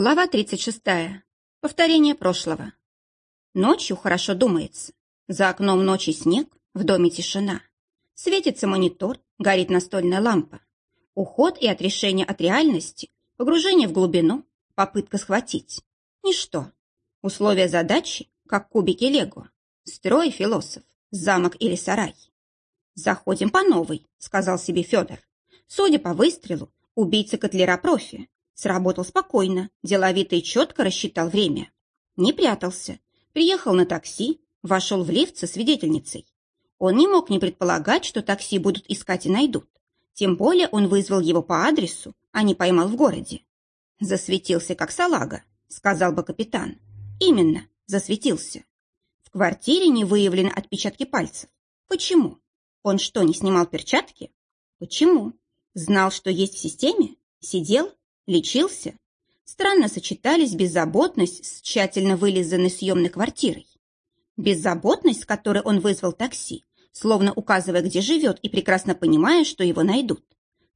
Глава 36. Повторение прошлого. Ночью хорошо думается. За окном ночи снег, в доме тишина. Светится монитор, горит настольная лампа. Уход и отрешение от реальности, погружение в глубину, попытка схватить. Ничто. Условия задачи, как кубики лего. Строй философ, замок или сарай. «Заходим по новой», — сказал себе Федор. Судя по выстрелу, убийца Котлера профи. Сработал спокойно, деловито и четко рассчитал время. Не прятался. Приехал на такси, вошел в лифт со свидетельницей. Он не мог не предполагать, что такси будут искать и найдут. Тем более он вызвал его по адресу, а не поймал в городе. «Засветился, как салага», — сказал бы капитан. «Именно, засветился». В квартире не выявлены отпечатки пальцев. Почему? Он что, не снимал перчатки? Почему? Знал, что есть в системе? Сидел? Лечился? Странно сочетались беззаботность с тщательно вылизанной съемной квартирой. Беззаботность, с которой он вызвал такси, словно указывая, где живет, и прекрасно понимая, что его найдут.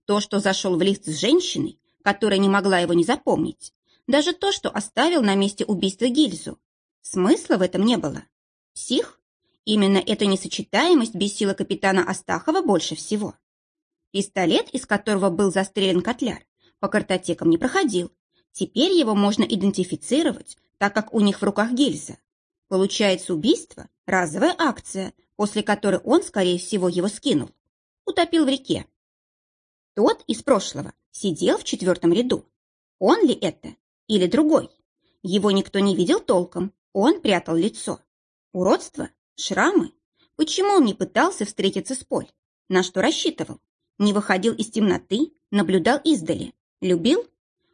То, что зашел в лифт с женщиной, которая не могла его не запомнить. Даже то, что оставил на месте убийства гильзу. Смысла в этом не было. Псих? Именно эта несочетаемость бесила капитана Астахова больше всего. Пистолет, из которого был застрелен котляр, по картотекам не проходил. Теперь его можно идентифицировать, так как у них в руках гильза. Получается убийство – разовая акция, после которой он, скорее всего, его скинул. Утопил в реке. Тот из прошлого сидел в четвертом ряду. Он ли это? Или другой? Его никто не видел толком, он прятал лицо. Уродство? Шрамы? Почему он не пытался встретиться с Поль? На что рассчитывал? Не выходил из темноты, наблюдал издали. Любил?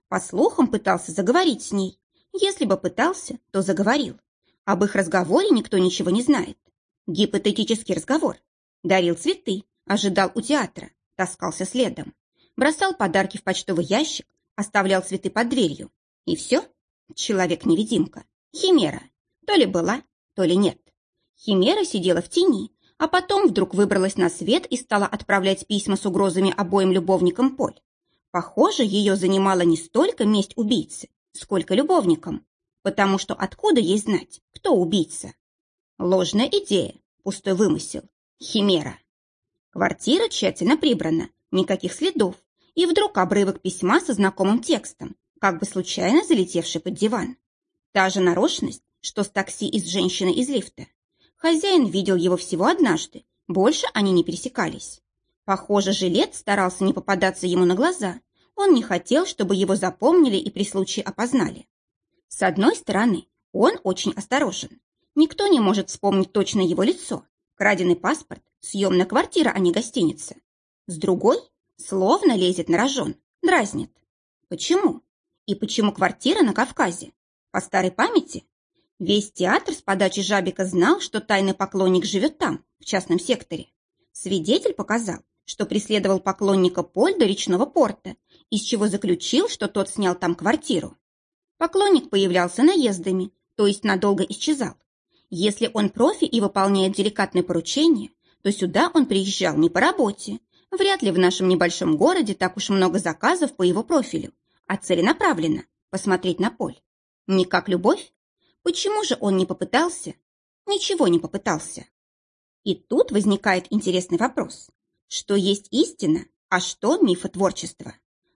По слухам пытался заговорить с ней. Если бы пытался, то заговорил. Об их разговоре никто ничего не знает. Гипотетический разговор. Дарил цветы, ожидал у театра, таскался следом. Бросал подарки в почтовый ящик, оставлял цветы под дверью. И все? Человек-невидимка. Химера. То ли была, то ли нет. Химера сидела в тени, а потом вдруг выбралась на свет и стала отправлять письма с угрозами обоим любовникам Поль. Похоже, ее занимала не столько месть убийцы, сколько любовникам, потому что откуда ей знать, кто убийца? Ложная идея, пустой вымысел, химера. Квартира тщательно прибрана, никаких следов, и вдруг обрывок письма со знакомым текстом, как бы случайно залетевший под диван. Та же нарочность, что с такси и с женщиной из лифта. Хозяин видел его всего однажды, больше они не пересекались. Похоже, жилет старался не попадаться ему на глаза. Он не хотел, чтобы его запомнили и при случае опознали. С одной стороны, он очень осторожен. Никто не может вспомнить точно его лицо. Краденый паспорт, съемная квартира, а не гостиница. С другой, словно лезет на рожон, дразнит. Почему? И почему квартира на Кавказе? По старой памяти? Весь театр с подачи Жабика знал, что тайный поклонник живет там, в частном секторе. Свидетель показал, что преследовал поклонника Поль до речного порта, из чего заключил, что тот снял там квартиру. Поклонник появлялся наездами, то есть надолго исчезал. Если он профи и выполняет деликатные поручения, то сюда он приезжал не по работе. Вряд ли в нашем небольшом городе так уж много заказов по его профилю, а целенаправленно посмотреть на Поль. Не как любовь? Почему же он не попытался? Ничего не попытался. И тут возникает интересный вопрос. Что есть истина, а что мифотворчество?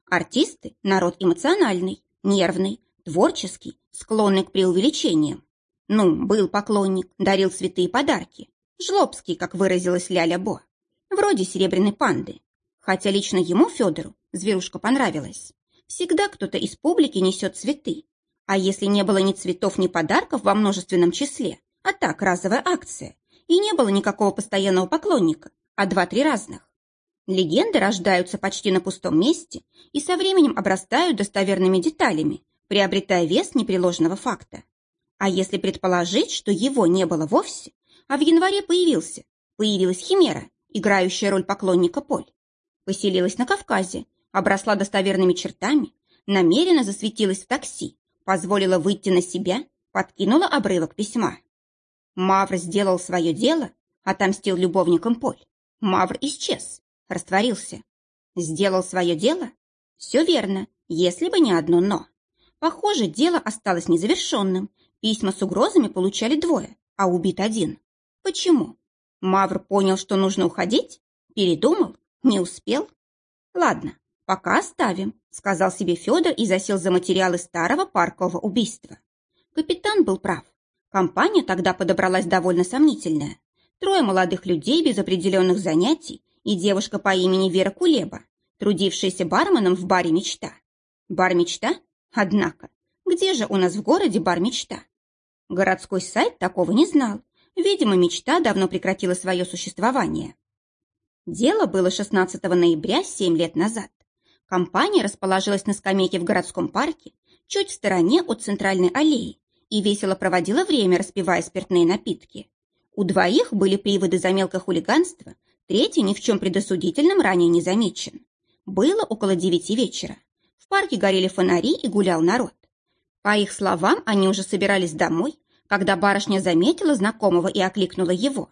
Артисты – народ эмоциональный, нервный, творческий, склонный к преувеличениям. Ну, был поклонник, дарил цветы и подарки. Жлобский, как выразилась Ляля Бо. Вроде серебряной панды. Хотя лично ему, Федору, зверушка понравилась. Всегда кто-то из публики несет цветы. А если не было ни цветов, ни подарков во множественном числе, а так разовая акция, и не было никакого постоянного поклонника, а два-три разных. Легенды рождаются почти на пустом месте и со временем обрастают достоверными деталями, приобретая вес непреложного факта. А если предположить, что его не было вовсе, а в январе появился, появилась химера, играющая роль поклонника Поль, поселилась на Кавказе, обросла достоверными чертами, намеренно засветилась в такси, позволила выйти на себя, подкинула обрывок письма. Мавр сделал свое дело, отомстил любовникам Поль. Мавр исчез, растворился. Сделал свое дело? Все верно, если бы не одно «но». Похоже, дело осталось незавершенным. Письма с угрозами получали двое, а убит один. Почему? Мавр понял, что нужно уходить? Передумал? Не успел? Ладно, пока оставим, сказал себе Федор и засел за материалы старого паркового убийства. Капитан был прав. Компания тогда подобралась довольно сомнительная. Трое молодых людей без определенных занятий и девушка по имени Вера Кулеба, трудившаяся барменом в баре «Мечта». Бар «Мечта»? Однако, где же у нас в городе бар «Мечта»? Городской сайт такого не знал. Видимо, «Мечта» давно прекратила свое существование. Дело было 16 ноября, 7 лет назад. Компания расположилась на скамейке в городском парке, чуть в стороне от центральной аллеи, и весело проводила время, распивая спиртные напитки. У двоих были приводы за мелкое хулиганство, третий ни в чем предосудительном ранее не замечен. Было около девяти вечера. В парке горели фонари и гулял народ. По их словам, они уже собирались домой, когда барышня заметила знакомого и окликнула его.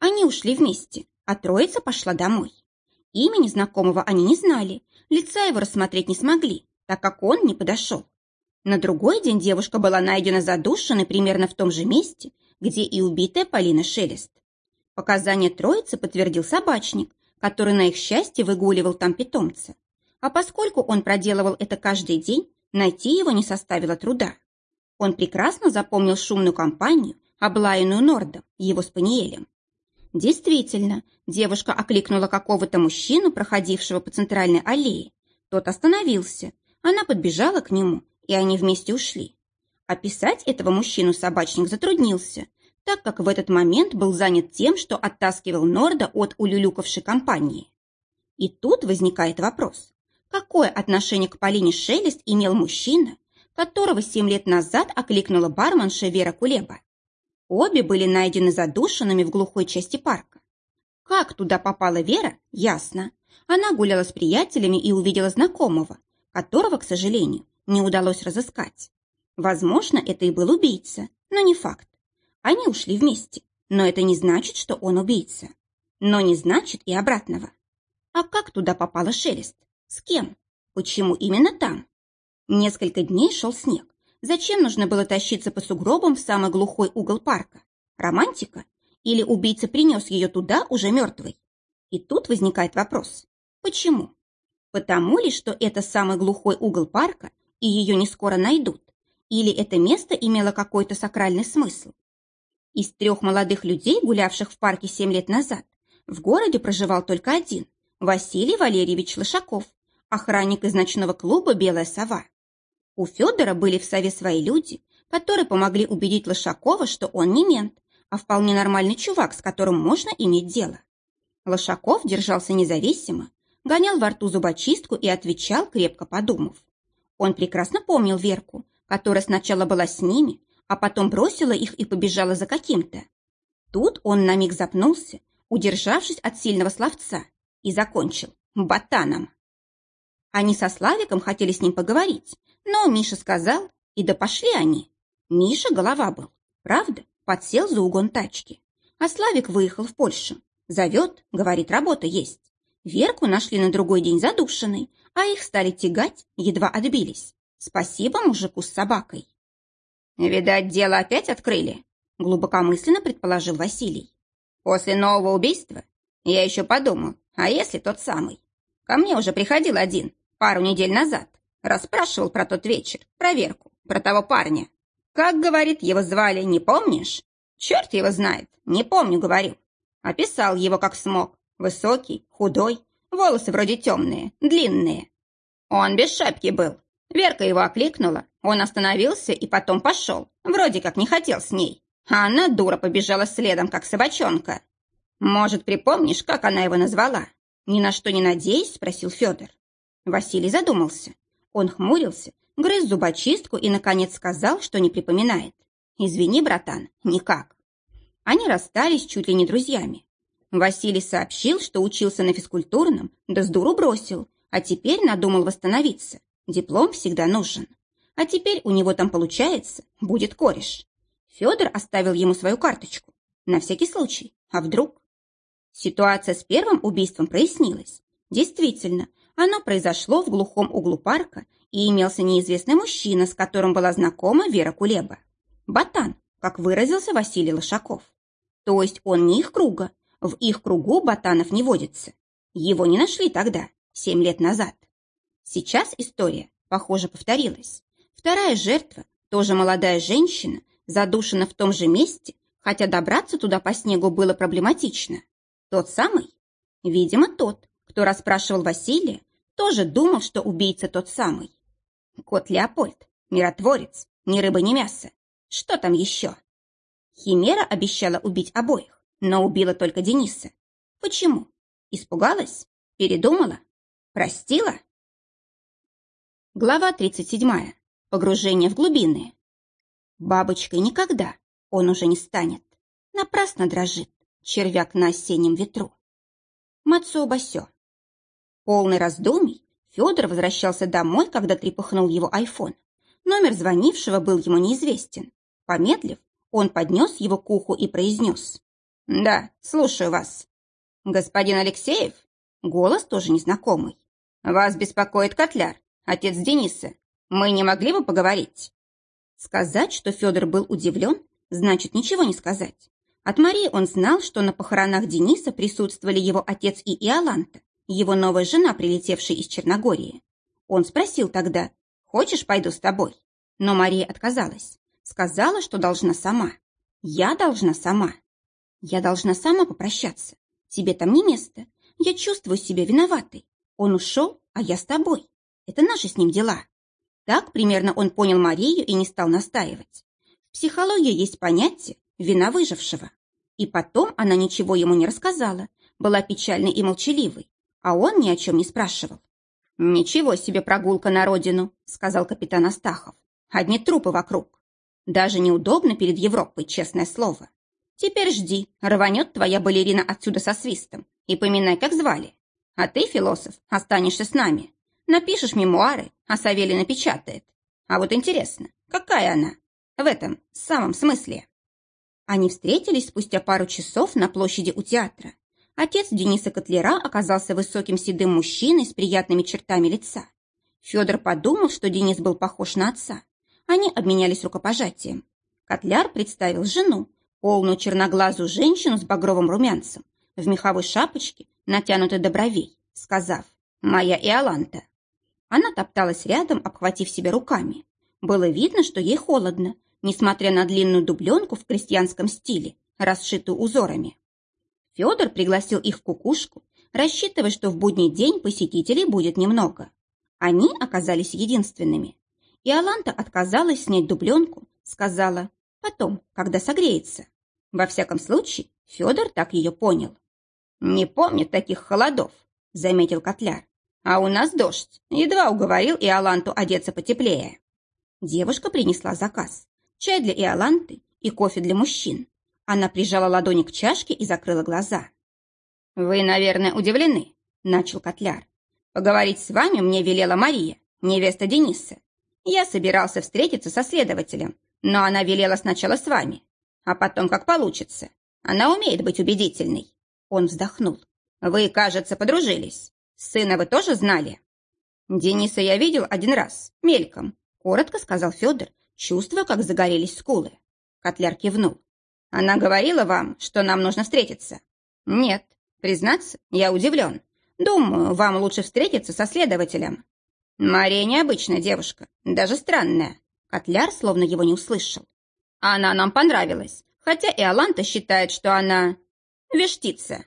Они ушли вместе, а троица пошла домой. Имени знакомого они не знали, лица его рассмотреть не смогли, так как он не подошел. На другой день девушка была найдена задушенной примерно в том же месте, где и убитая Полина Шелест. Показания троицы подтвердил собачник, который на их счастье выгуливал там питомца. А поскольку он проделывал это каждый день, найти его не составило труда. Он прекрасно запомнил шумную компанию, облаянную Нордом, его спаниелем. Действительно, девушка окликнула какого-то мужчину, проходившего по центральной аллее. Тот остановился. Она подбежала к нему, и они вместе ушли. Описать этого мужчину собачник затруднился, так как в этот момент был занят тем, что оттаскивал Норда от улюлюкавшей компании. И тут возникает вопрос, какое отношение к Полине Шелест имел мужчина, которого семь лет назад окликнула барменша Вера Кулеба? Обе были найдены задушенными в глухой части парка. Как туда попала Вера, ясно. Она гуляла с приятелями и увидела знакомого, которого, к сожалению, не удалось разыскать. Возможно, это и был убийца, но не факт. Они ушли вместе, но это не значит, что он убийца. Но не значит и обратного. А как туда попала Шелест? С кем? Почему именно там? Несколько дней шел снег. Зачем нужно было тащиться по сугробам в самый глухой угол парка? Романтика? Или убийца принес ее туда уже мертвой? И тут возникает вопрос. Почему? Потому ли, что это самый глухой угол парка, и ее не скоро найдут? Или это место имело какой-то сакральный смысл? Из трех молодых людей, гулявших в парке семь лет назад, в городе проживал только один – Василий Валерьевич Лошаков, охранник из ночного клуба «Белая сова». У Федора были в сове свои люди, которые помогли убедить Лошакова, что он не мент, а вполне нормальный чувак, с которым можно иметь дело. Лошаков держался независимо, гонял во рту зубочистку и отвечал, крепко подумав. Он прекрасно помнил Верку, которая сначала была с ними, а потом бросила их и побежала за каким-то. Тут он на миг запнулся, удержавшись от сильного словца, и закончил ботаном. Они со Славиком хотели с ним поговорить, но Миша сказал, и да пошли они. Миша голова был, правда, подсел за угон тачки. А Славик выехал в Польшу. Зовет, говорит, работа есть. Верку нашли на другой день задушенной, а их стали тягать, едва отбились. Спасибо мужику с собакой. Видать, дело опять открыли, глубокомысленно предположил Василий. После нового убийства я еще подумал, а если тот самый? Ко мне уже приходил один пару недель назад. Расспрашивал про тот вечер, проверку, про того парня. Как, говорит, его звали, не помнишь? Черт его знает, не помню, говорю. Описал его как смог. Высокий, худой, волосы вроде темные, длинные. Он без шапки был, Верка его окликнула, он остановился и потом пошел, вроде как не хотел с ней. А она, дура, побежала следом, как собачонка. Может, припомнишь, как она его назвала? Ни на что не надеясь, спросил Федор. Василий задумался. Он хмурился, грыз зубочистку и, наконец, сказал, что не припоминает. «Извини, братан, никак». Они расстались чуть ли не друзьями. Василий сообщил, что учился на физкультурном, да с дуру бросил, а теперь надумал восстановиться. Диплом всегда нужен. А теперь у него там получается, будет кореш. Федор оставил ему свою карточку. На всякий случай. А вдруг? Ситуация с первым убийством прояснилась. Действительно, оно произошло в глухом углу парка, и имелся неизвестный мужчина, с которым была знакома Вера Кулеба. Ботан, как выразился Василий Лошаков. То есть он не их круга, в их кругу ботанов не водится. Его не нашли тогда, семь лет назад. Сейчас история, похоже, повторилась. Вторая жертва, тоже молодая женщина, задушена в том же месте, хотя добраться туда по снегу было проблематично. Тот самый? Видимо, тот, кто расспрашивал Василия, тоже думал, что убийца тот самый. Кот Леопольд, миротворец, ни рыба, ни мясо. Что там еще? Химера обещала убить обоих, но убила только Дениса. Почему? Испугалась? Передумала? Простила? Глава 37. Погружение в глубины. Бабочкой никогда он уже не станет. Напрасно дрожит червяк на осеннем ветру. Мацуо Басё. Полный раздумий, Федор возвращался домой, когда трепыхнул его айфон. Номер звонившего был ему неизвестен. Помедлив, он поднес его к уху и произнес. «Да, слушаю вас». «Господин Алексеев?» Голос тоже незнакомый. «Вас беспокоит Котляр, отец Дениса. Мы не могли бы поговорить?» Сказать, что Федор был удивлен, значит ничего не сказать. От Марии он знал, что на похоронах Дениса присутствовали его отец и Иоланта, его новая жена, прилетевшая из Черногории. Он спросил тогда, «Хочешь, пойду с тобой?» Но Мария отказалась. Сказала, что должна сама. Я должна сама. Я должна сама попрощаться. Тебе там не место. Я чувствую себя виноватой. Он ушел, а я с тобой. Это наши с ним дела. Так примерно он понял Марию и не стал настаивать. В психологии есть понятие «вина выжившего». И потом она ничего ему не рассказала, была печальной и молчаливой, а он ни о чем не спрашивал. «Ничего себе прогулка на родину», — сказал капитан Астахов. «Одни трупы вокруг. Даже неудобно перед Европой, честное слово. Теперь жди, рванет твоя балерина отсюда со свистом, и поминай, как звали. А ты, философ, останешься с нами. Напишешь мемуары, а Савелий напечатает. А вот интересно, какая она? В этом самом смысле. Они встретились спустя пару часов на площади у театра. Отец Дениса Котлера оказался высоким седым мужчиной с приятными чертами лица. Федор подумал, что Денис был похож на отца. Они обменялись рукопожатием. Котляр представил жену, полную черноглазую женщину с багровым румянцем, в меховой шапочке, натянутой до бровей, сказав «Моя Иоланта». Она топталась рядом, обхватив себя руками. Было видно, что ей холодно, несмотря на длинную дубленку в крестьянском стиле, расшитую узорами. Федор пригласил их в кукушку, рассчитывая, что в будний день посетителей будет немного. Они оказались единственными. И Аланта отказалась снять дубленку, сказала «потом, когда согреется». Во всяком случае, Федор так ее понял. «Не помню таких холодов», — заметил Котляр. «А у нас дождь. Едва уговорил Иоланту одеться потеплее». Девушка принесла заказ. Чай для Иоланты и кофе для мужчин. Она прижала ладони к чашке и закрыла глаза. «Вы, наверное, удивлены», — начал Котляр. «Поговорить с вами мне велела Мария, невеста Дениса. Я собирался встретиться со следователем, но она велела сначала с вами, а потом как получится. Она умеет быть убедительной». Он вздохнул. «Вы, кажется, подружились. Сына вы тоже знали?» «Дениса я видел один раз, мельком», — коротко сказал Федор, чувствуя, как загорелись скулы. Котляр кивнул. Она говорила вам, что нам нужно встретиться? Нет. Признаться, я удивлен. Думаю, вам лучше встретиться со следователем. Мария необычная девушка, даже странная. Котляр словно его не услышал. Она нам понравилась, хотя и Аланта считает, что она... вештица.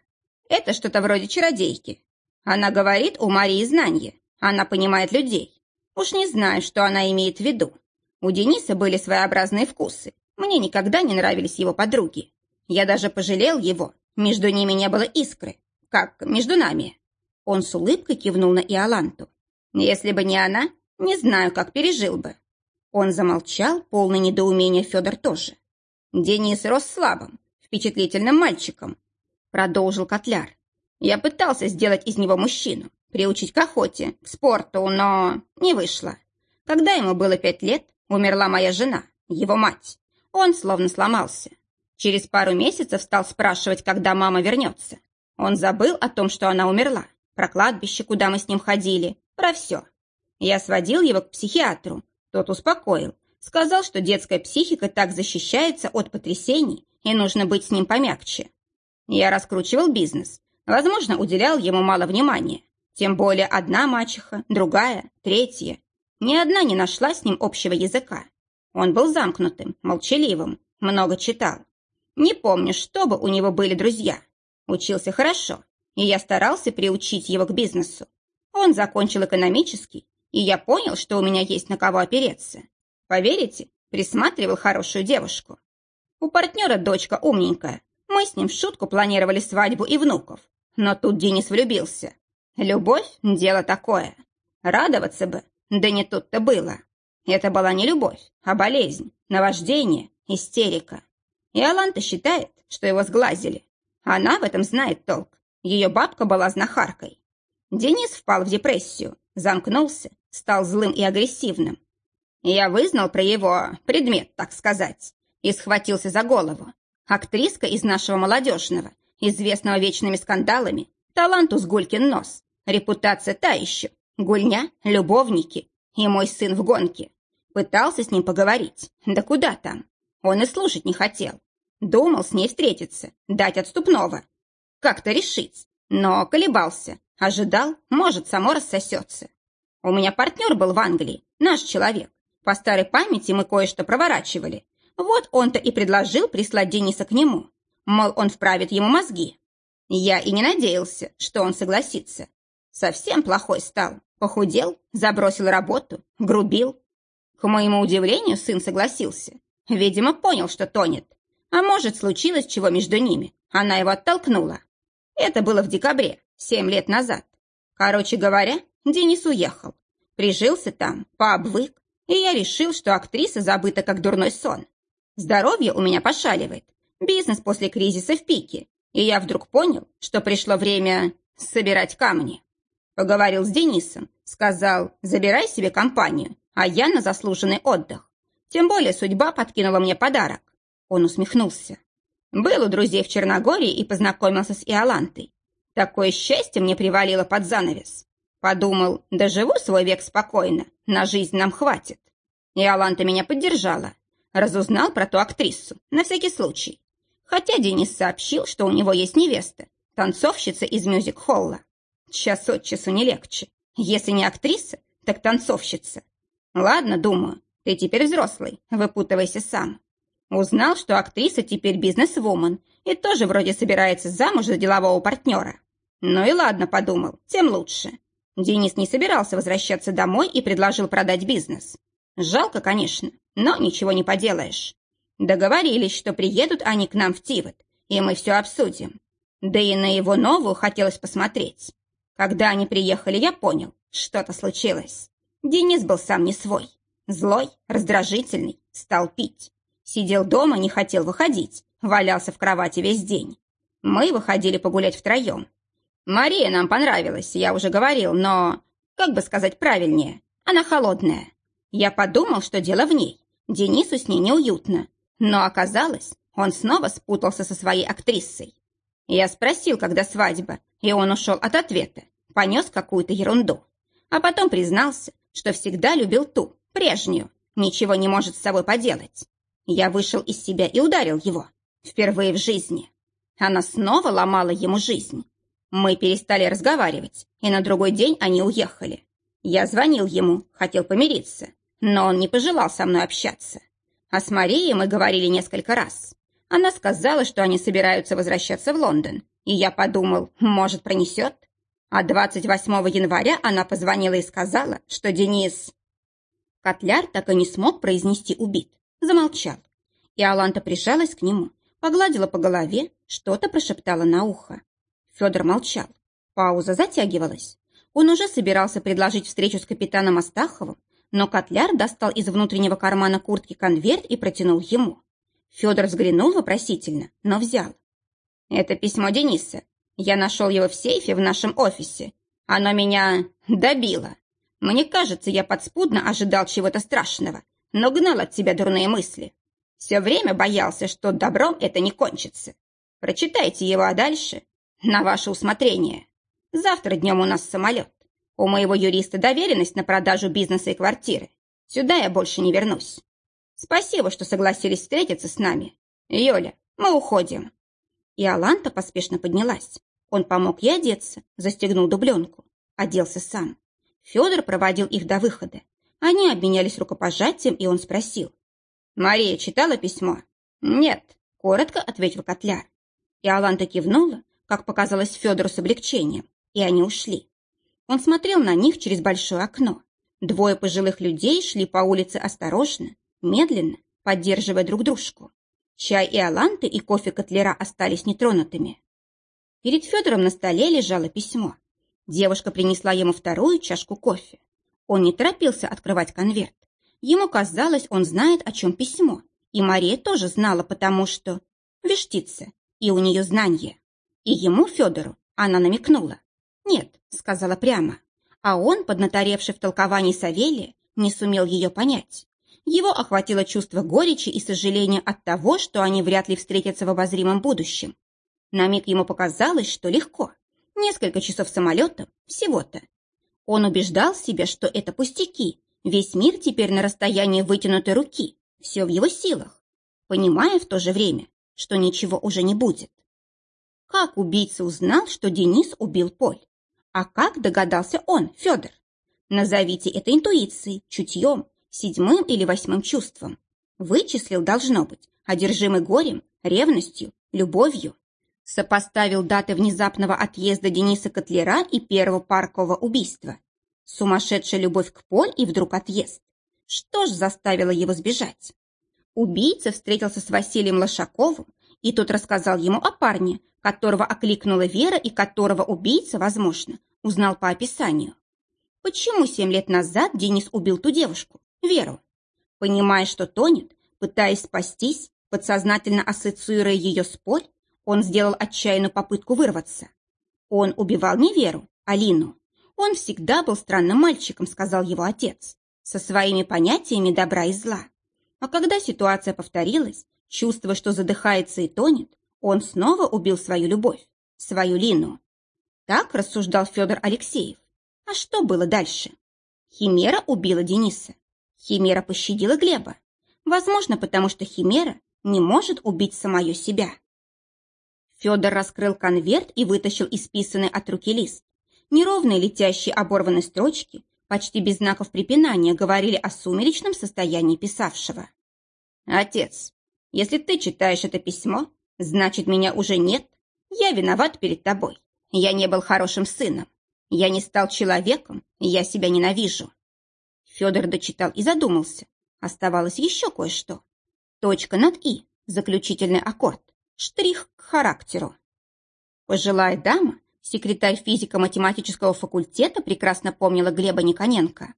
Это что-то вроде чародейки. Она говорит, у Марии знания. Она понимает людей. Уж не знаю, что она имеет в виду. У Дениса были своеобразные вкусы, мне никогда не нравились его подруги. Я даже пожалел его. Между ними не было искры. Как между нами. Он с улыбкой кивнул на Иоланту. Если бы не она, не знаю, как пережил бы. Он замолчал, полный недоумения Федор тоже. Денис рос слабым, впечатлительным мальчиком. Продолжил Котляр. Я пытался сделать из него мужчину, приучить к охоте, к спорту, но не вышло. Когда ему было пять лет, умерла моя жена, его мать. Он словно сломался. Через пару месяцев стал спрашивать, когда мама вернется. Он забыл о том, что она умерла, про кладбище, куда мы с ним ходили, про все. Я сводил его к психиатру. Тот успокоил. Сказал, что детская психика так защищается от потрясений, и нужно быть с ним помягче. Я раскручивал бизнес. Возможно, уделял ему мало внимания. Тем более одна мачеха, другая, третья. Ни одна не нашла с ним общего языка. Он был замкнутым, молчаливым, много читал. Не помню, чтобы у него были друзья. Учился хорошо, и я старался приучить его к бизнесу. Он закончил экономический, и я понял, что у меня есть на кого опереться. Поверите, присматривал хорошую девушку. У партнера дочка умненькая. Мы с ним в шутку планировали свадьбу и внуков. Но тут Денис влюбился. Любовь – дело такое. Радоваться бы, да не тут-то было. Это была не любовь, а болезнь, наваждение, истерика. И Аланта считает, что его сглазили. Она в этом знает толк. Ее бабка была знахаркой. Денис впал в депрессию, замкнулся, стал злым и агрессивным. Я вызнал про его предмет, так сказать, и схватился за голову. Актриска из нашего молодежного, известного вечными скандалами, таланту с Гулькин нос, репутация та еще, гульня, любовники и мой сын в гонке. Пытался с ним поговорить, да куда там? Он и слушать не хотел. Думал с ней встретиться, дать отступного. Как-то решить, но колебался, ожидал, может, само рассосется. У меня партнер был в Англии, наш человек. По старой памяти мы кое-что проворачивали. Вот он-то и предложил прислать Дениса к нему. Мол, он вправит ему мозги. Я и не надеялся, что он согласится. Совсем плохой стал. Похудел, забросил работу, грубил. К моему удивлению, сын согласился. Видимо, понял, что тонет. А может, случилось чего между ними. Она его оттолкнула. Это было в декабре, семь лет назад. Короче говоря, Денис уехал. Прижился там, пообвык, и я решил, что актриса забыта как дурной сон. Здоровье у меня пошаливает, бизнес после кризиса в пике, и я вдруг понял, что пришло время собирать камни. Поговорил с Денисом, сказал, забирай себе компанию, а я на заслуженный отдых. Тем более судьба подкинула мне подарок. Он усмехнулся. Был у друзей в Черногории и познакомился с Иолантой. Такое счастье мне привалило под занавес. Подумал, доживу свой век спокойно, на жизнь нам хватит. Иоланта меня поддержала. Разузнал про ту актрису, на всякий случай. Хотя Денис сообщил, что у него есть невеста, танцовщица из мюзик-холла. Час от часу не легче. Если не актриса, так танцовщица. Ладно, думаю, ты теперь взрослый, выпутывайся сам. Узнал, что актриса теперь бизнес-вумен и тоже вроде собирается замуж за делового партнера. Ну и ладно, подумал, тем лучше. Денис не собирался возвращаться домой и предложил продать бизнес. Жалко, конечно, но ничего не поделаешь. Договорились, что приедут они к нам в Тивот, и мы все обсудим. Да и на его новую хотелось посмотреть. Когда они приехали, я понял, что-то случилось. Денис был сам не свой. Злой, раздражительный, стал пить. Сидел дома, не хотел выходить, валялся в кровати весь день. Мы выходили погулять втроем. Мария нам понравилась, я уже говорил, но... Как бы сказать правильнее? Она холодная. Я подумал, что дело в ней. Денису с ней неуютно. Но оказалось, он снова спутался со своей актрисой. Я спросил, когда свадьба, и он ушел от ответа, понес какую-то ерунду. А потом признался, что всегда любил ту, прежнюю, ничего не может с собой поделать. Я вышел из себя и ударил его. Впервые в жизни. Она снова ломала ему жизнь. Мы перестали разговаривать, и на другой день они уехали. Я звонил ему, хотел помириться, но он не пожелал со мной общаться. А с Марией мы говорили несколько раз. Она сказала, что они собираются возвращаться в Лондон, и я подумал, может, пронесет? А 28 января она позвонила и сказала, что Денис... Котляр так и не смог произнести убит. Замолчал. И Аланта прижалась к нему, погладила по голове, что-то прошептала на ухо. Федор молчал. Пауза затягивалась. Он уже собирался предложить встречу с капитаном Астаховым, но Котляр достал из внутреннего кармана куртки конверт и протянул ему. Федор взглянул вопросительно, но взял. «Это письмо Дениса. Я нашел его в сейфе в нашем офисе. Оно меня добило. Мне кажется, я подспудно ожидал чего-то страшного, но гнал от себя дурные мысли. Все время боялся, что добром это не кончится. Прочитайте его, а дальше на ваше усмотрение. Завтра днем у нас самолет. У моего юриста доверенность на продажу бизнеса и квартиры. Сюда я больше не вернусь. Спасибо, что согласились встретиться с нами. Йоля, мы уходим. И Аланта поспешно поднялась. Он помог ей одеться, застегнул дубленку, оделся сам. Федор проводил их до выхода. Они обменялись рукопожатием, и он спросил. «Мария читала письмо?» «Нет», — коротко ответил Котляр. И Аланта кивнула, как показалось Федору с облегчением, и они ушли. Он смотрел на них через большое окно. Двое пожилых людей шли по улице осторожно, медленно, поддерживая друг дружку. Чай и Аланты и кофе Котлера остались нетронутыми. Перед Федором на столе лежало письмо. Девушка принесла ему вторую чашку кофе. Он не торопился открывать конверт. Ему казалось, он знает, о чем письмо. И Мария тоже знала, потому что... Вештица, и у нее знание. И ему, Федору, она намекнула. «Нет», — сказала прямо. А он, поднаторевший в толковании Савелия, не сумел ее понять. Его охватило чувство горечи и сожаления от того, что они вряд ли встретятся в обозримом будущем. На миг ему показалось, что легко. Несколько часов самолетом, всего-то. Он убеждал себя, что это пустяки. Весь мир теперь на расстоянии вытянутой руки. Все в его силах. Понимая в то же время, что ничего уже не будет. Как убийца узнал, что Денис убил Поль? А как догадался он, Федор? Назовите это интуицией, чутьем, седьмым или восьмым чувством. Вычислил, должно быть, одержимый горем, ревностью, любовью. Сопоставил даты внезапного отъезда Дениса Котлера и первого паркового убийства. Сумасшедшая любовь к Поль и вдруг отъезд. Что ж заставило его сбежать? Убийца встретился с Василием Лошаковым, и тот рассказал ему о парне, которого окликнула Вера и которого убийца, возможно, узнал по описанию. Почему семь лет назад Денис убил ту девушку, Веру? Понимая, что тонет, пытаясь спастись, подсознательно ассоциируя ее с Поль, он сделал отчаянную попытку вырваться. Он убивал не Веру, а Лину. Он всегда был странным мальчиком, сказал его отец, со своими понятиями добра и зла. А когда ситуация повторилась, чувствуя, что задыхается и тонет, он снова убил свою любовь, свою Лину. Так рассуждал Федор Алексеев. А что было дальше? Химера убила Дениса. Химера пощадила Глеба. Возможно, потому что Химера не может убить самое себя. Федор раскрыл конверт и вытащил исписанный от руки лист. Неровные летящие оборванные строчки, почти без знаков препинания, говорили о сумеречном состоянии писавшего. «Отец, если ты читаешь это письмо, значит, меня уже нет. Я виноват перед тобой. Я не был хорошим сыном. Я не стал человеком, я себя ненавижу». Федор дочитал и задумался. Оставалось еще кое-что. Точка над «и», заключительный аккорд штрих к характеру. Пожилая дама, секретарь физико-математического факультета, прекрасно помнила Глеба Никоненко.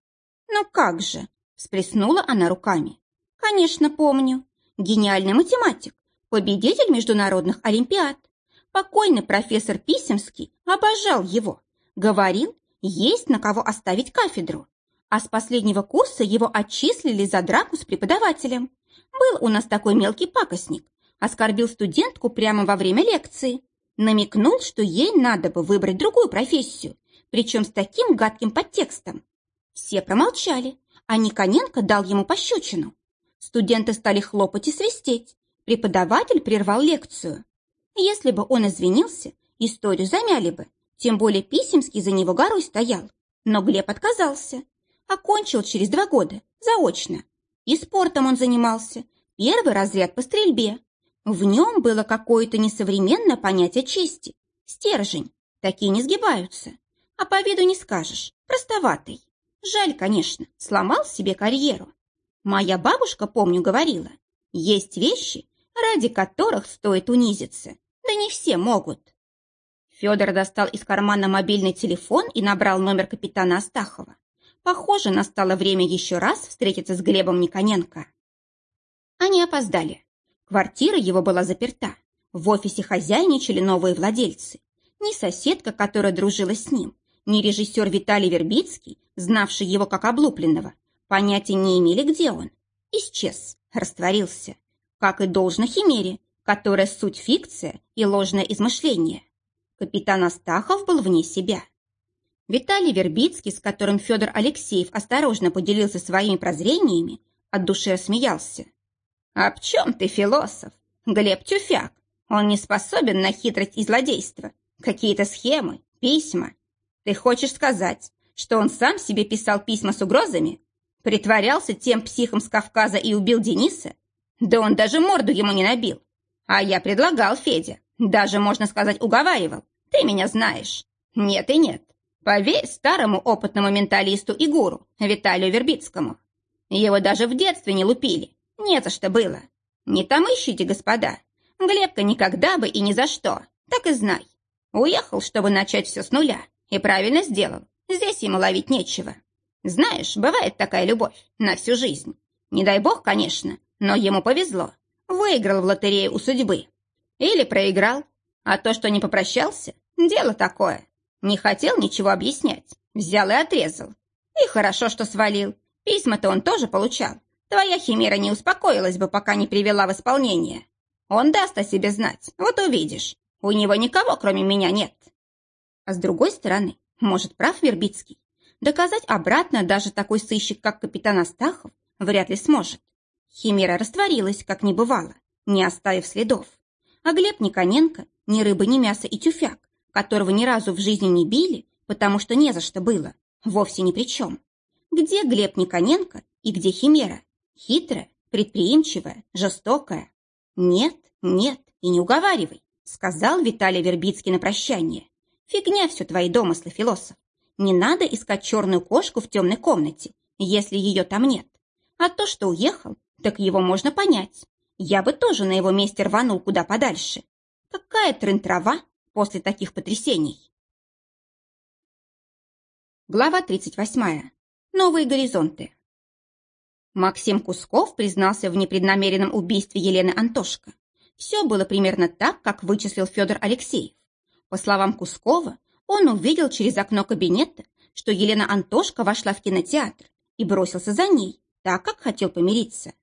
«Ну как же!» – всплеснула она руками. «Конечно, помню. Гениальный математик, победитель международных олимпиад. Покойный профессор Писемский обожал его. Говорил, есть на кого оставить кафедру. А с последнего курса его отчислили за драку с преподавателем. Был у нас такой мелкий пакостник, оскорбил студентку прямо во время лекции. Намекнул, что ей надо бы выбрать другую профессию, причем с таким гадким подтекстом. Все промолчали, а Никоненко дал ему пощечину. Студенты стали хлопать и свистеть. Преподаватель прервал лекцию. Если бы он извинился, историю замяли бы, тем более Писемский за него горой стоял. Но Глеб отказался. Окончил через два года, заочно. И спортом он занимался. Первый разряд по стрельбе. В нем было какое-то несовременное понятие чести. Стержень. Такие не сгибаются. А по виду не скажешь. Простоватый. Жаль, конечно, сломал себе карьеру. Моя бабушка, помню, говорила, есть вещи, ради которых стоит унизиться. Да не все могут. Федор достал из кармана мобильный телефон и набрал номер капитана Астахова. Похоже, настало время еще раз встретиться с Глебом Никоненко. Они опоздали. Квартира его была заперта. В офисе хозяйничали новые владельцы. Ни соседка, которая дружила с ним, ни режиссер Виталий Вербицкий, знавший его как облупленного, понятия не имели, где он. Исчез, растворился. Как и должно Химере, которая суть фикция и ложное измышление. Капитан Астахов был вне себя. Виталий Вербицкий, с которым Федор Алексеев осторожно поделился своими прозрениями, от души рассмеялся. «Об чем ты, философ? Глеб Тюфяк. Он не способен на хитрость и злодейство. Какие-то схемы, письма. Ты хочешь сказать, что он сам себе писал письма с угрозами? Притворялся тем психом с Кавказа и убил Дениса? Да он даже морду ему не набил. А я предлагал, Федя, даже, можно сказать, уговаривал. Ты меня знаешь. Нет и нет. Поверь старому опытному менталисту и гуру, Виталию Вербицкому. Его даже в детстве не лупили. Не за что было. Не там ищите, господа. Глебка никогда бы и ни за что. Так и знай. Уехал, чтобы начать все с нуля. И правильно сделал. Здесь ему ловить нечего. Знаешь, бывает такая любовь на всю жизнь. Не дай бог, конечно, но ему повезло. Выиграл в лотерею у судьбы. Или проиграл. А то, что не попрощался, дело такое. Не хотел ничего объяснять. Взял и отрезал. И хорошо, что свалил. Письма-то он тоже получал. Твоя химера не успокоилась бы, пока не привела в исполнение. Он даст о себе знать, вот увидишь. У него никого, кроме меня, нет. А с другой стороны, может, прав Вербицкий. Доказать обратно даже такой сыщик, как капитан Астахов, вряд ли сможет. Химера растворилась, как не бывало, не оставив следов. А Глеб Никоненко, ни рыба, ни мясо и тюфяк, которого ни разу в жизни не били, потому что не за что было, вовсе ни при чем. Где Глеб Никоненко и где Химера? Хитрая, предприимчивая, жестокая. Нет, нет, и не уговаривай, сказал Виталий Вербицкий на прощание. Фигня все твои домыслы, философ. Не надо искать черную кошку в темной комнате, если ее там нет. А то, что уехал, так его можно понять. Я бы тоже на его месте рванул куда подальше. Какая трын-трава после таких потрясений? Глава 38. Новые горизонты. Максим Кусков признался в непреднамеренном убийстве Елены Антошко. Все было примерно так, как вычислил Федор Алексеев. По словам Кускова, он увидел через окно кабинета, что Елена Антошка вошла в кинотеатр и бросился за ней, так как хотел помириться.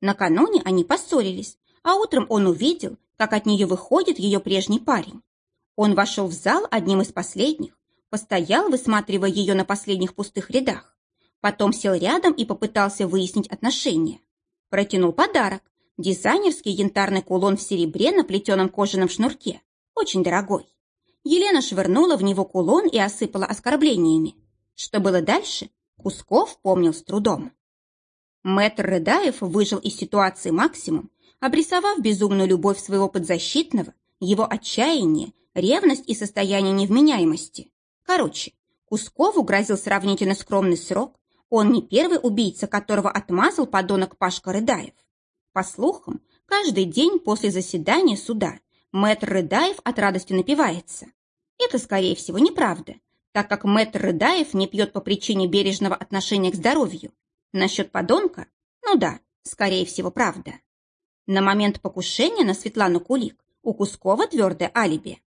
Накануне они поссорились, а утром он увидел, как от нее выходит ее прежний парень. Он вошел в зал одним из последних, постоял, высматривая ее на последних пустых рядах. Потом сел рядом и попытался выяснить отношения. Протянул подарок. Дизайнерский янтарный кулон в серебре на плетеном кожаном шнурке. Очень дорогой. Елена швырнула в него кулон и осыпала оскорблениями. Что было дальше, Кусков помнил с трудом. Мэтр Рыдаев выжил из ситуации максимум, обрисовав безумную любовь своего подзащитного, его отчаяние, ревность и состояние невменяемости. Короче, Кускову грозил сравнительно скромный срок, он не первый убийца, которого отмазал подонок Пашка Рыдаев. По слухам, каждый день после заседания суда мэтр Рыдаев от радости напивается. Это, скорее всего, неправда, так как мэтр Рыдаев не пьет по причине бережного отношения к здоровью. Насчет подонка? Ну да, скорее всего, правда. На момент покушения на Светлану Кулик у Кускова твердое алиби.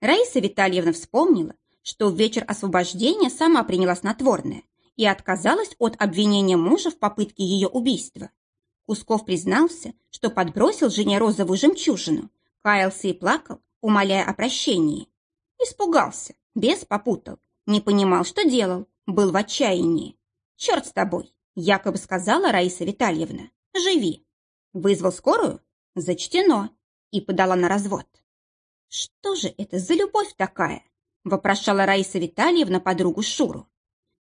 Раиса Витальевна вспомнила, что в вечер освобождения сама приняла снотворное и отказалась от обвинения мужа в попытке ее убийства. Кусков признался, что подбросил жене розовую жемчужину, каялся и плакал, умоляя о прощении. Испугался, бес попутал, не понимал, что делал, был в отчаянии. «Черт с тобой!» – якобы сказала Раиса Витальевна. «Живи!» Вызвал скорую? Зачтено. И подала на развод. «Что же это за любовь такая?» вопрошала Раиса Витальевна подругу Шуру.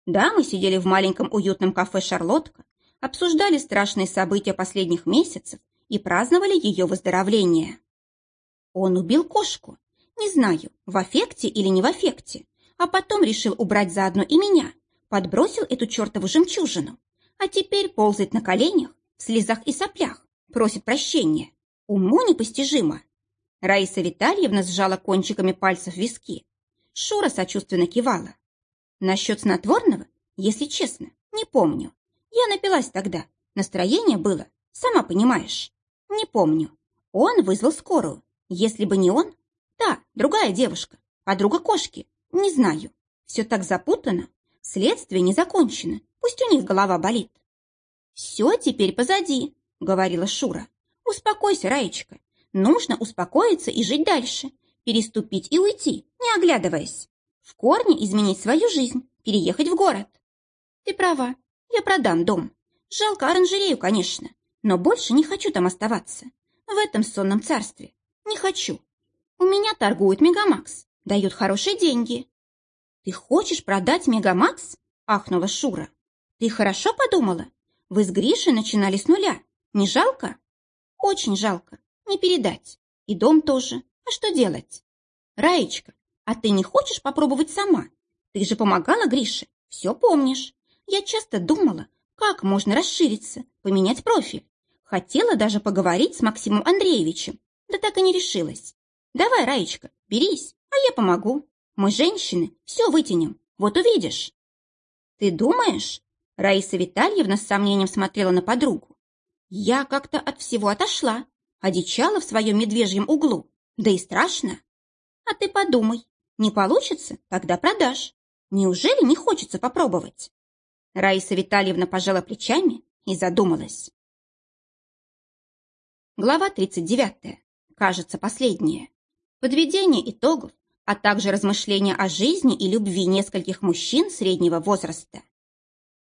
Да, мы сидели в маленьком уютном кафе «Шарлотка», обсуждали страшные события последних месяцев и праздновали ее выздоровление. Он убил кошку. Не знаю, в аффекте или не в аффекте. А потом решил убрать заодно и меня. Подбросил эту чертову жемчужину. А теперь ползает на коленях, в слезах и соплях. Просит прощения. Уму непостижимо. Раиса Витальевна сжала кончиками пальцев виски. Шура сочувственно кивала. Насчет снотворного, если честно, не помню. Я напилась тогда. Настроение было, сама понимаешь. Не помню. Он вызвал скорую. Если бы не он... Да, другая девушка. Подруга кошки. Не знаю. Все так запутано. Следствие не закончено. Пусть у них голова болит. «Все теперь позади», — говорила Шура. «Успокойся, Раечка. Нужно успокоиться и жить дальше переступить и уйти, не оглядываясь. В корне изменить свою жизнь, переехать в город. Ты права, я продам дом. Жалко оранжерею, конечно, но больше не хочу там оставаться. В этом сонном царстве. Не хочу. У меня торгует Мегамакс, дают хорошие деньги. Ты хочешь продать Мегамакс? Ахнула Шура. Ты хорошо подумала? Вы с Гришей начинали с нуля. Не жалко? Очень жалко. Не передать. И дом тоже. А что делать? Раечка, а ты не хочешь попробовать сама? Ты же помогала Грише. Все помнишь. Я часто думала, как можно расшириться, поменять профиль. Хотела даже поговорить с Максимом Андреевичем, да так и не решилась. Давай, Раечка, берись, а я помогу. Мы, женщины, все вытянем, вот увидишь. Ты думаешь? Раиса Витальевна с сомнением смотрела на подругу. Я как-то от всего отошла, одичала в своем медвежьем углу, да и страшно. А ты подумай, не получится, тогда продашь. Неужели не хочется попробовать? Раиса Витальевна пожала плечами и задумалась. Глава 39. Кажется, последняя. Подведение итогов, а также размышления о жизни и любви нескольких мужчин среднего возраста.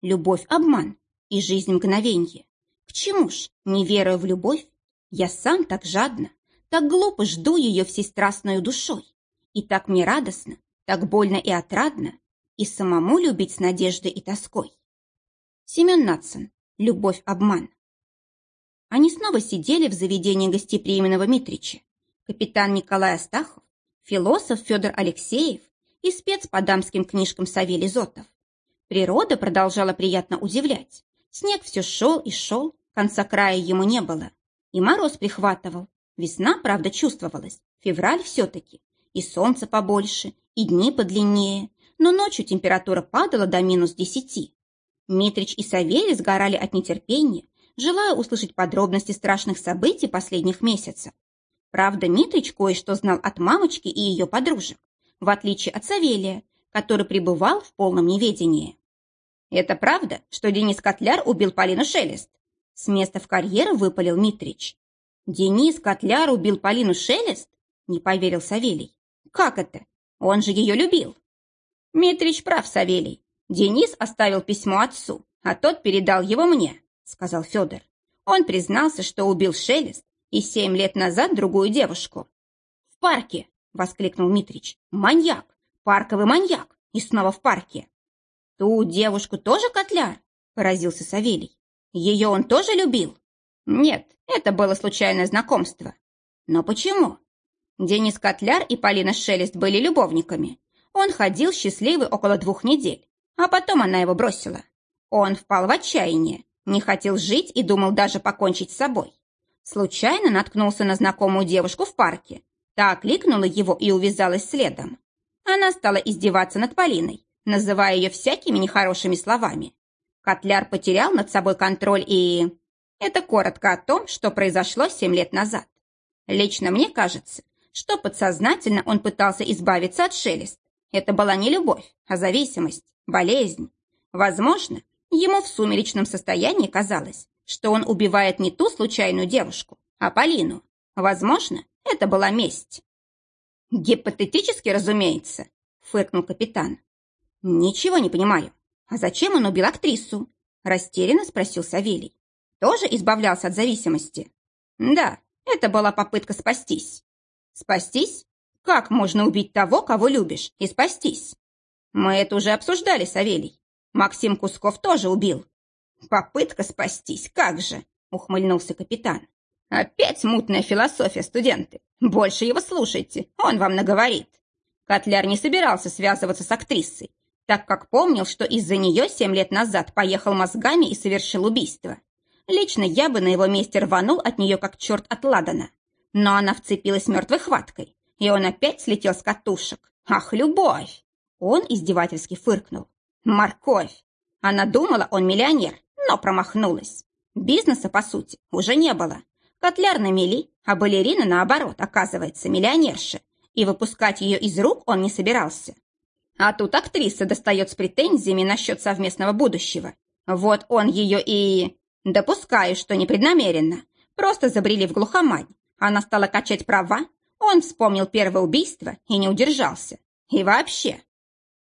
Любовь – обман, и жизнь – мгновенье. К чему ж, не веруя в любовь, я сам так жадно, так глупо жду ее всей страстной душой. И так мне радостно, так больно и отрадно, и самому любить с надеждой и тоской. Семен Натсон. Любовь-обман. Они снова сидели в заведении гостеприимного Митрича. Капитан Николай Астахов, философ Федор Алексеев и спец по дамским книжкам Савелий Зотов. Природа продолжала приятно удивлять. Снег все шел и шел, конца края ему не было. И мороз прихватывал. Весна, правда, чувствовалась. Февраль все-таки. И солнце побольше, и дни подлиннее. Но ночью температура падала до минус десяти. Митрич и Савелий сгорали от нетерпения, желая услышать подробности страшных событий последних месяцев. Правда, Митрич кое-что знал от мамочки и ее подружек, в отличие от Савелия, который пребывал в полном неведении. «Это правда, что Денис Котляр убил Полину Шелест?» С места в карьеру выпалил Митрич. «Денис Котляр убил Полину Шелест?» Не поверил Савелий. «Как это? Он же ее любил!» Митрич прав, Савелий. Денис оставил письмо отцу, а тот передал его мне, сказал Федор. Он признался, что убил Шелест и семь лет назад другую девушку. В парке, воскликнул Митрич. Маньяк, парковый маньяк, и снова в парке. Ту девушку тоже котляр? Поразился Савелий. Ее он тоже любил? Нет, это было случайное знакомство. Но почему? Денис Котляр и Полина Шелест были любовниками. Он ходил счастливый около двух недель, а потом она его бросила. Он впал в отчаяние, не хотел жить и думал даже покончить с собой. Случайно наткнулся на знакомую девушку в парке. Та окликнула его и увязалась следом. Она стала издеваться над Полиной, называя ее всякими нехорошими словами. Котляр потерял над собой контроль и... Это коротко о том, что произошло семь лет назад. Лично мне кажется, что подсознательно он пытался избавиться от шелест. Это была не любовь, а зависимость. Болезнь. Возможно, ему в сумеречном состоянии казалось, что он убивает не ту случайную девушку, а Полину. Возможно, это была месть. Гипотетически, разумеется, фыркнул капитан. Ничего не понимаю. А зачем он убил актрису? Растерянно спросил Савелий. Тоже избавлялся от зависимости? Да, это была попытка спастись. Спастись? Как можно убить того, кого любишь, и спастись? Мы это уже обсуждали, Савелий. Максим Кусков тоже убил. Попытка спастись, как же, ухмыльнулся капитан. Опять мутная философия, студенты. Больше его слушайте, он вам наговорит. Котляр не собирался связываться с актрисой, так как помнил, что из-за нее семь лет назад поехал мозгами и совершил убийство. Лично я бы на его месте рванул от нее, как черт от ладана. Но она вцепилась мертвой хваткой, и он опять слетел с катушек. Ах, любовь! Он издевательски фыркнул. «Морковь!» Она думала, он миллионер, но промахнулась. Бизнеса, по сути, уже не было. Котляр на мели, а балерина, наоборот, оказывается, миллионерша. И выпускать ее из рук он не собирался. А тут актриса достает с претензиями насчет совместного будущего. Вот он ее и... Допускаю, что непреднамеренно. Просто забрели в глухомань. Она стала качать права. Он вспомнил первое убийство и не удержался. И вообще,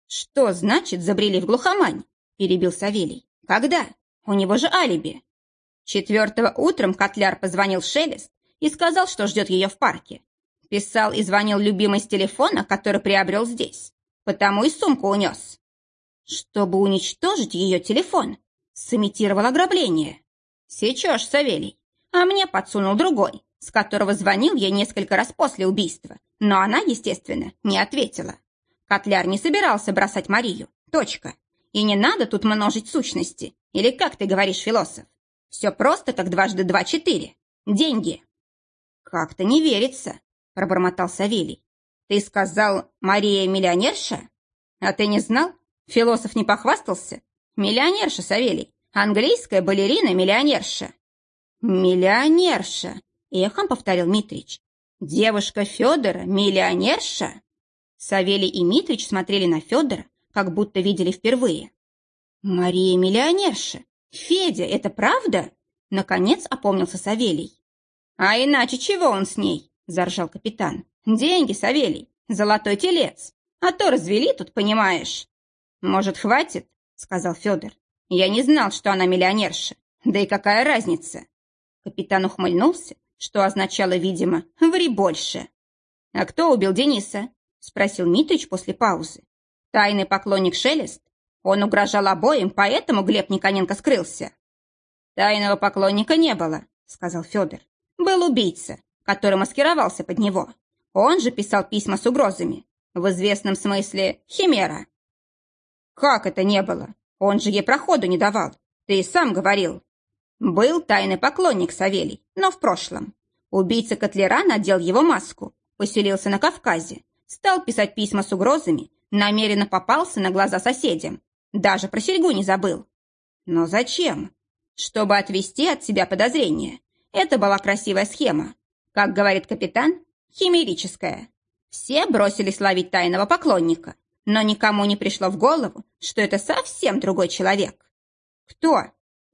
«Что значит забрели в глухомань?» – перебил Савелий. «Когда? У него же алиби». Четвертого утром Котляр позвонил Шелест и сказал, что ждет ее в парке. Писал и звонил любимой с телефона, который приобрел здесь. Потому и сумку унес. Чтобы уничтожить ее телефон, сымитировал ограбление. Сечешь, Савелий. А мне подсунул другой, с которого звонил я несколько раз после убийства. Но она, естественно, не ответила. Котляр не собирался бросать Марию. Точка. И не надо тут множить сущности. Или как ты говоришь, философ? Все просто, как дважды два – четыре. Деньги. Как-то не верится, пробормотал Савелий. Ты сказал, Мария миллионерша? А ты не знал? Философ не похвастался? Миллионерша, Савелий. Английская балерина-миллионерша. Миллионерша, эхом повторил Митрич. Девушка Федора миллионерша? Савелий и Митрич смотрели на Федора, как будто видели впервые. Мария миллионерша. Федя, это правда? Наконец опомнился Савелий. А иначе чего он с ней? Заржал капитан. Деньги, Савелий, золотой телец. А то развели тут, понимаешь. Может, хватит? Сказал Федор. Я не знал, что она миллионерша. Да и какая разница? Капитан ухмыльнулся, что означало, видимо, «ври больше». «А кто убил Дениса?» – спросил Митрич после паузы. «Тайный поклонник Шелест? Он угрожал обоим, поэтому Глеб Никоненко скрылся». «Тайного поклонника не было», – сказал Федор. «Был убийца, который маскировался под него. Он же писал письма с угрозами. В известном смысле химера». «Как это не было? Он же ей проходу не давал. Ты и сам говорил». Был тайный поклонник Савелий, но в прошлом. Убийца Котлера надел его маску, поселился на Кавказе, стал писать письма с угрозами, намеренно попался на глаза соседям. Даже про серьгу не забыл. Но зачем? Чтобы отвести от себя подозрения. Это была красивая схема. Как говорит капитан, химерическая. Все бросились ловить тайного поклонника, но никому не пришло в голову, что это совсем другой человек. Кто?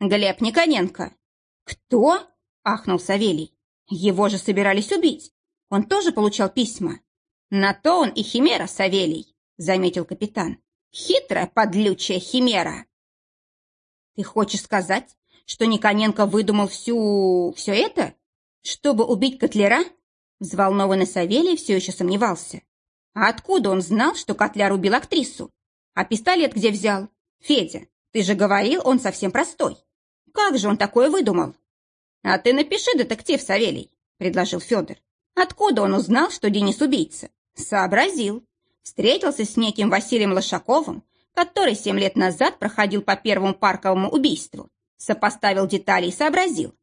Глеб Никоненко. Кто? Ахнул Савелий. Его же собирались убить. Он тоже получал письма. На то он и химера, Савелий, заметил капитан. Хитрая, подлючая химера. Ты хочешь сказать, что Никоненко выдумал всю... все это? Чтобы убить Котлера? Взволнованный Савелий все еще сомневался. А откуда он знал, что Котляр убил актрису? А пистолет где взял? Федя, ты же говорил, он совсем простой. Как же он такое выдумал? А ты напиши, детектив Савелий, предложил Федор. Откуда он узнал, что Денис убийца? Сообразил. Встретился с неким Василием Лошаковым, который семь лет назад проходил по первому парковому убийству. Сопоставил детали и сообразил.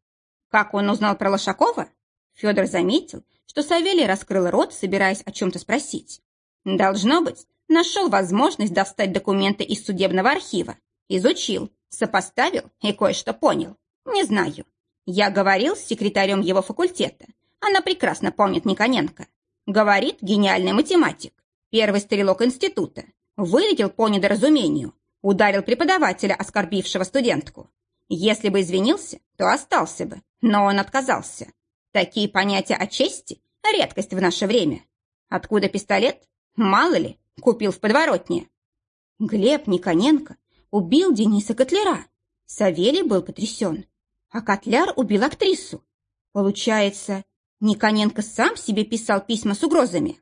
Как он узнал про Лошакова? Федор заметил, что Савелий раскрыл рот, собираясь о чем-то спросить. Должно быть, нашел возможность достать документы из судебного архива. Изучил, Сопоставил и кое-что понял. Не знаю. Я говорил с секретарем его факультета. Она прекрасно помнит Никоненко. Говорит, гениальный математик. Первый стрелок института. Вылетел по недоразумению. Ударил преподавателя, оскорбившего студентку. Если бы извинился, то остался бы. Но он отказался. Такие понятия о чести – редкость в наше время. Откуда пистолет? Мало ли, купил в подворотне. Глеб Никоненко убил Дениса Котлера. Савелий был потрясен. А Котляр убил актрису. Получается, Никоненко сам себе писал письма с угрозами.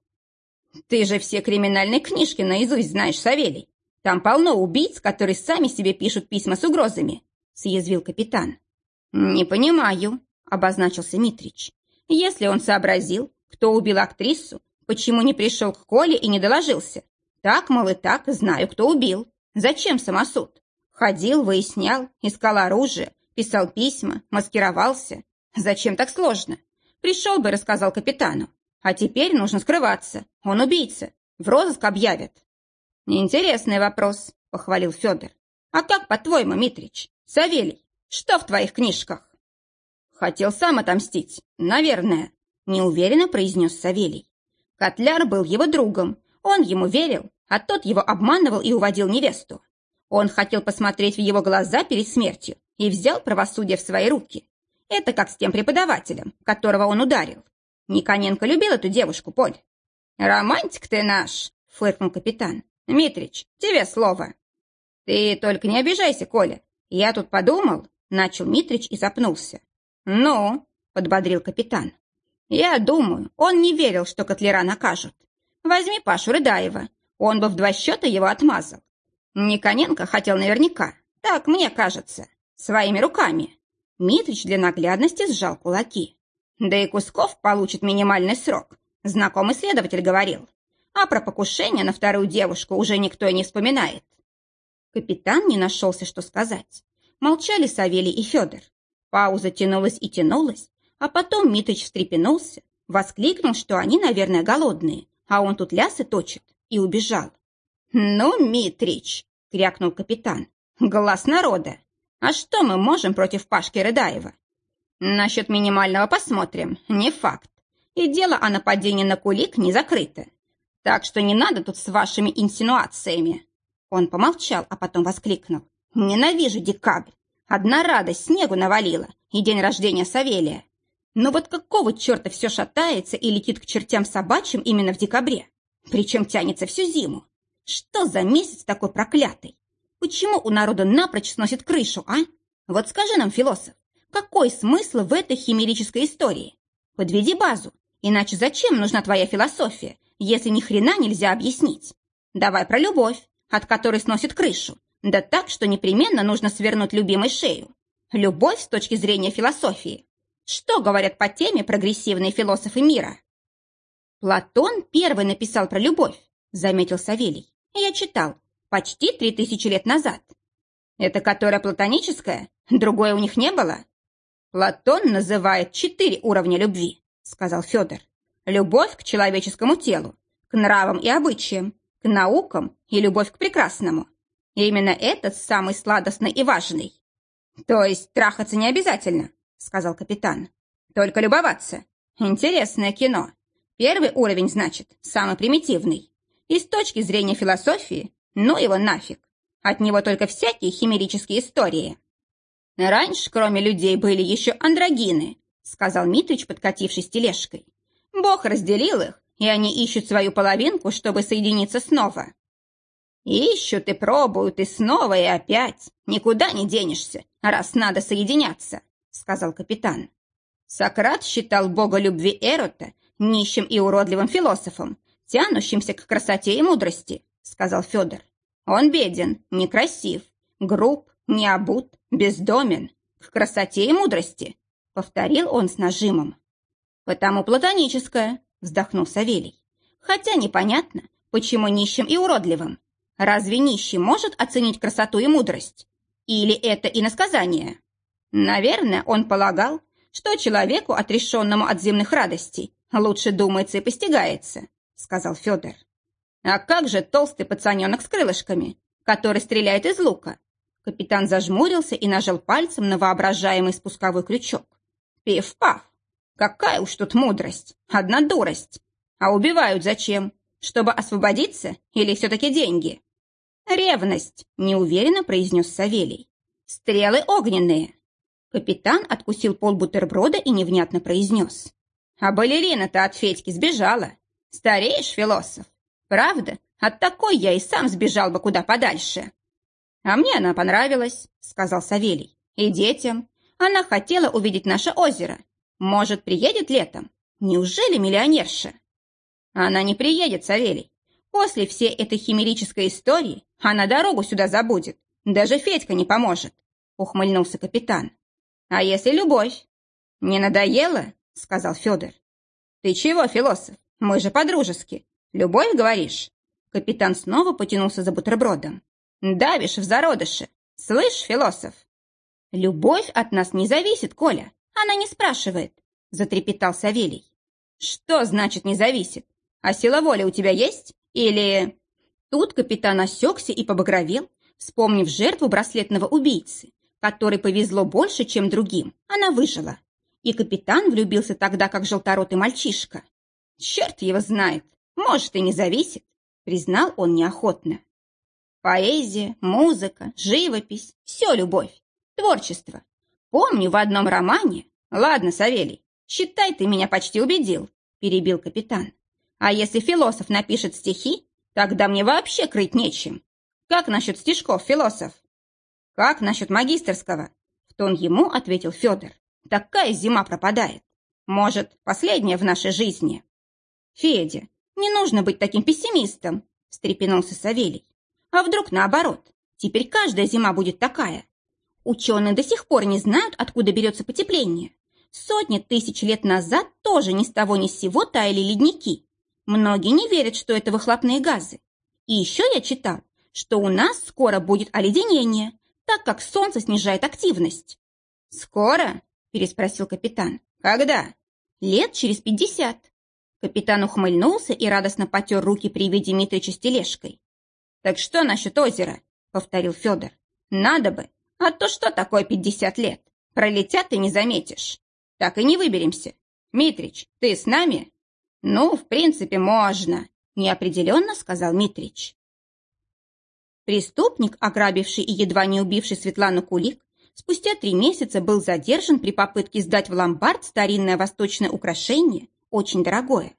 Ты же все криминальные книжки наизусть знаешь, Савелий. Там полно убийц, которые сами себе пишут письма с угрозами, съязвил капитан. Не понимаю, обозначился Митрич. Если он сообразил, кто убил актрису, почему не пришел к Коле и не доложился? Так, мол, и так, знаю, кто убил. Зачем самосуд? Ходил, выяснял, искал оружие, писал письма, маскировался. Зачем так сложно? Пришел бы, рассказал капитану. А теперь нужно скрываться. Он убийца. В розыск объявят. Интересный вопрос, похвалил Федор. А как, по-твоему, Митрич? Савелий, что в твоих книжках? Хотел сам отомстить, наверное, неуверенно произнес Савелий. Котляр был его другом. Он ему верил, а тот его обманывал и уводил невесту. Он хотел посмотреть в его глаза перед смертью и взял правосудие в свои руки. Это как с тем преподавателем, которого он ударил. Никоненко любил эту девушку, Поль. «Романтик ты наш!» — фыркнул капитан. Митрич, тебе слово. Ты только не обижайся, Коля. Я тут подумал, начал Митрич и запнулся. Ну, подбодрил капитан. Я думаю, он не верил, что котлера накажут. Возьми Пашу Рыдаева, он бы в два счета его отмазал. Никоненко хотел наверняка, так мне кажется, своими руками. Митрич для наглядности сжал кулаки. Да и Кусков получит минимальный срок, знакомый следователь говорил. А про покушение на вторую девушку уже никто и не вспоминает. Капитан не нашелся, что сказать. Молчали Савелий и Федор. Пауза тянулась и тянулась, а потом Митрич встрепенулся, воскликнул, что они, наверное, голодные, а он тут лясы точит, и убежал. «Ну, Митрич!» — крякнул капитан. «Глаз народа! А что мы можем против Пашки Рыдаева? Насчет минимального посмотрим, не факт. И дело о нападении на кулик не закрыто. Так что не надо тут с вашими инсинуациями». Он помолчал, а потом воскликнул. «Ненавижу декабрь. Одна радость снегу навалила и день рождения Савелия. Но вот какого черта все шатается и летит к чертям собачьим именно в декабре? Причем тянется всю зиму. Что за месяц такой проклятый? Почему у народа напрочь сносит крышу, а? Вот скажи нам, философ, какой смысл в этой химерической истории? Подведи базу, иначе зачем нужна твоя философия, если ни хрена нельзя объяснить? Давай про любовь, от которой сносит крышу, да так, что непременно нужно свернуть любимой шею. Любовь с точки зрения философии что говорят по теме прогрессивные философы мира? Платон первый написал про любовь, заметил Савелий. Я читал. Почти три тысячи лет назад. Это которая платоническая? Другой у них не было? Платон называет четыре уровня любви, сказал Федор. Любовь к человеческому телу, к нравам и обычаям, к наукам и любовь к прекрасному. И именно этот самый сладостный и важный. То есть трахаться не обязательно, — сказал капитан. «Только любоваться. Интересное кино. Первый уровень, значит, самый примитивный. И с точки зрения философии, ну его нафиг. От него только всякие химерические истории». «Раньше, кроме людей, были еще андрогины», — сказал Митрич, подкатившись тележкой. «Бог разделил их, и они ищут свою половинку, чтобы соединиться снова». «Ищут и пробуют, и снова, и опять. Никуда не денешься, раз надо соединяться сказал капитан. Сократ считал бога любви Эрота нищим и уродливым философом, тянущимся к красоте и мудрости, сказал Федор. Он беден, некрасив, груб, необут, бездомен, к красоте и мудрости, повторил он с нажимом. Потому платоническое, вздохнул Савелий. Хотя непонятно, почему нищим и уродливым. Разве нищий может оценить красоту и мудрость? Или это иносказание? Наверное, он полагал, что человеку, отрешенному от земных радостей, лучше думается и постигается, сказал Федор. А как же толстый пацаненок с крылышками, который стреляет из лука? Капитан зажмурился и нажал пальцем на воображаемый спусковой крючок. Пиф-паф! Какая уж тут мудрость! Одна дурость! А убивают зачем? Чтобы освободиться или все-таки деньги? Ревность, неуверенно произнес Савелий. Стрелы огненные. Капитан откусил пол бутерброда и невнятно произнес. А балерина-то от Федьки сбежала. Стареешь, философ? Правда? От такой я и сам сбежал бы куда подальше. А мне она понравилась, сказал Савелий. И детям. Она хотела увидеть наше озеро. Может, приедет летом? Неужели миллионерша? Она не приедет, Савелий. После всей этой химерической истории она дорогу сюда забудет. Даже Федька не поможет, ухмыльнулся капитан. А если любовь? Не надоело? Сказал Федор. Ты чего, философ? Мы же по-дружески. Любовь, говоришь? Капитан снова потянулся за бутербродом. Давишь в зародыше. Слышь, философ? Любовь от нас не зависит, Коля. Она не спрашивает. Затрепетал Савелий. Что значит не зависит? А сила воли у тебя есть? Или... Тут капитан осекся и побагровел, вспомнив жертву браслетного убийцы которой повезло больше, чем другим, она выжила. И капитан влюбился тогда, как желторотый мальчишка. Черт его знает, может и не зависит, признал он неохотно. Поэзия, музыка, живопись – все любовь, творчество. Помню в одном романе... Ладно, Савелий, считай, ты меня почти убедил, перебил капитан. А если философ напишет стихи, Тогда мне вообще крыть нечем. Как насчет стишков, философ? Как насчет магистерского? В тон ему ответил Федор. Такая зима пропадает. Может, последняя в нашей жизни. Федя, не нужно быть таким пессимистом, встрепенулся Савелий. А вдруг наоборот? Теперь каждая зима будет такая. Ученые до сих пор не знают, откуда берется потепление. Сотни тысяч лет назад тоже ни с того ни с сего таяли ледники. Многие не верят, что это выхлопные газы. И еще я читал, что у нас скоро будет оледенение, так как солнце снижает активность. «Скоро?» – переспросил капитан. «Когда?» «Лет через пятьдесят». Капитан ухмыльнулся и радостно потер руки при виде Митрича с тележкой. «Так что насчет озера?» – повторил Федор. «Надо бы. А то что такое пятьдесят лет? Пролетят и не заметишь. Так и не выберемся. Митрич, ты с нами?» «Ну, в принципе, можно», – неопределенно сказал Митрич. Преступник, ограбивший и едва не убивший Светлану Кулик, спустя три месяца был задержан при попытке сдать в ломбард старинное восточное украшение, очень дорогое.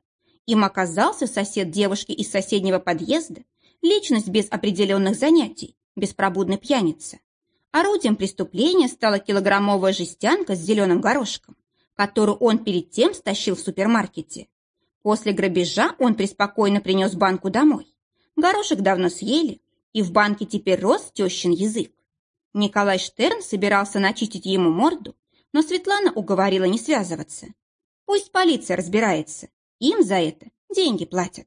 Им оказался сосед девушки из соседнего подъезда, личность без определенных занятий, беспробудный пьяница. Орудием преступления стала килограммовая жестянка с зеленым горошком, которую он перед тем стащил в супермаркете. После грабежа он преспокойно принес банку домой. Горошек давно съели, и в банке теперь рос тещин язык. Николай Штерн собирался начистить ему морду, но Светлана уговорила не связываться. Пусть полиция разбирается, им за это деньги платят.